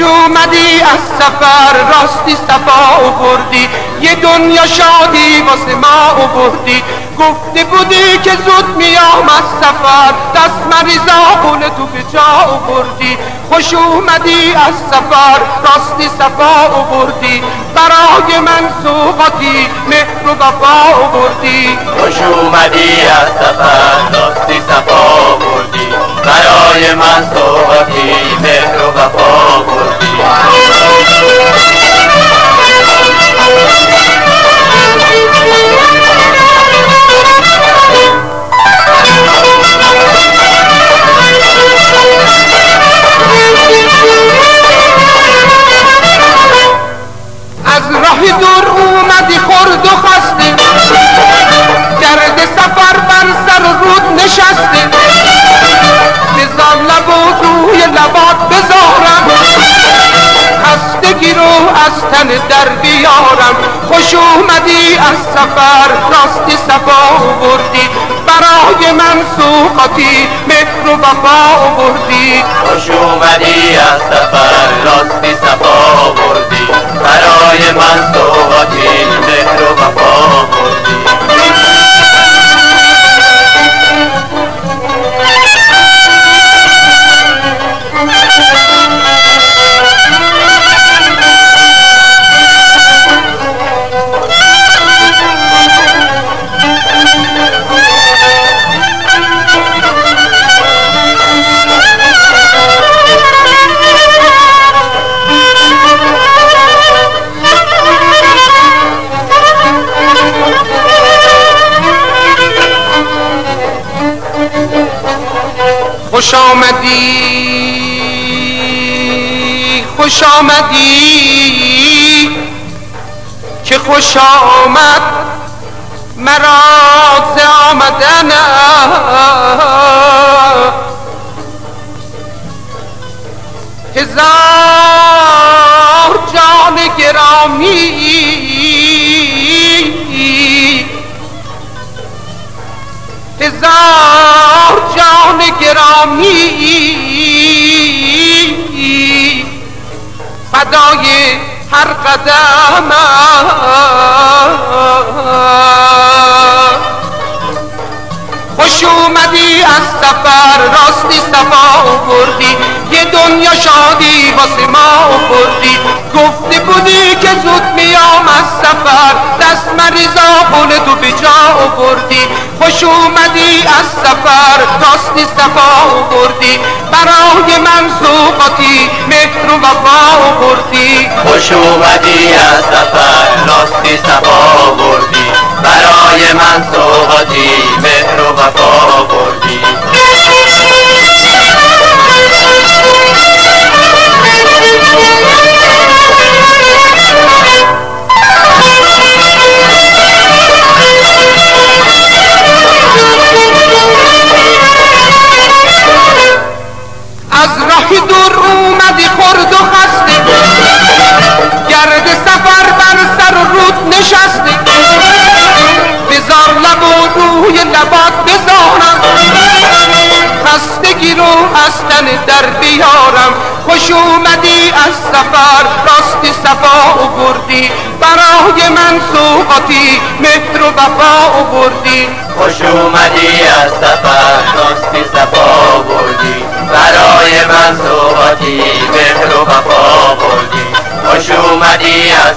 اومدی از سفر راستی صفا بردی یه دنیا شادی واسه ما بردی گفته بودی که زود میام از سفر دست مریضا خون تو به جا بردی خوش اومدی از سفر راستی صفا بردی برای من سوقاتی مهر و وفا بردی خوش اومدی از سفر راستی صفا بردی برای من سوقاتی مهر و وفا تن در بیارم خوش اومدی از سفر راستی صفا بردی برای من سوقاتی مهر و وفا بردی خوش اومدی از سفر راستی صفا بردی برای من سوقاتی مهر و وفا بردی خوش آمدی. خوش آمدی. که خوش آمد. مرا ز آمدن. هزار جان گرامی. گرامی فدای هر قدم خوش اومدی از سفر راستی صفا بردی یه دنیا شادی واسه ما بردی. گفته بودی که زود میام از سفر دست مریضا خون تو به جا بردی. خوش اومدی از سفر راستی صفا بردی برای من سوقاتی مهر و وفا بردی خوش اومدی از لبات بزارم. خستگی رو از تن در بیارم. خوش اومدی از سفر راستی صفا بردی برای من سوقاتی مهر و وفا بردی خوش اومدی از سفر راستی صفا بردی برای من سوقاتی مهر و وفا بردی خوش اومدی از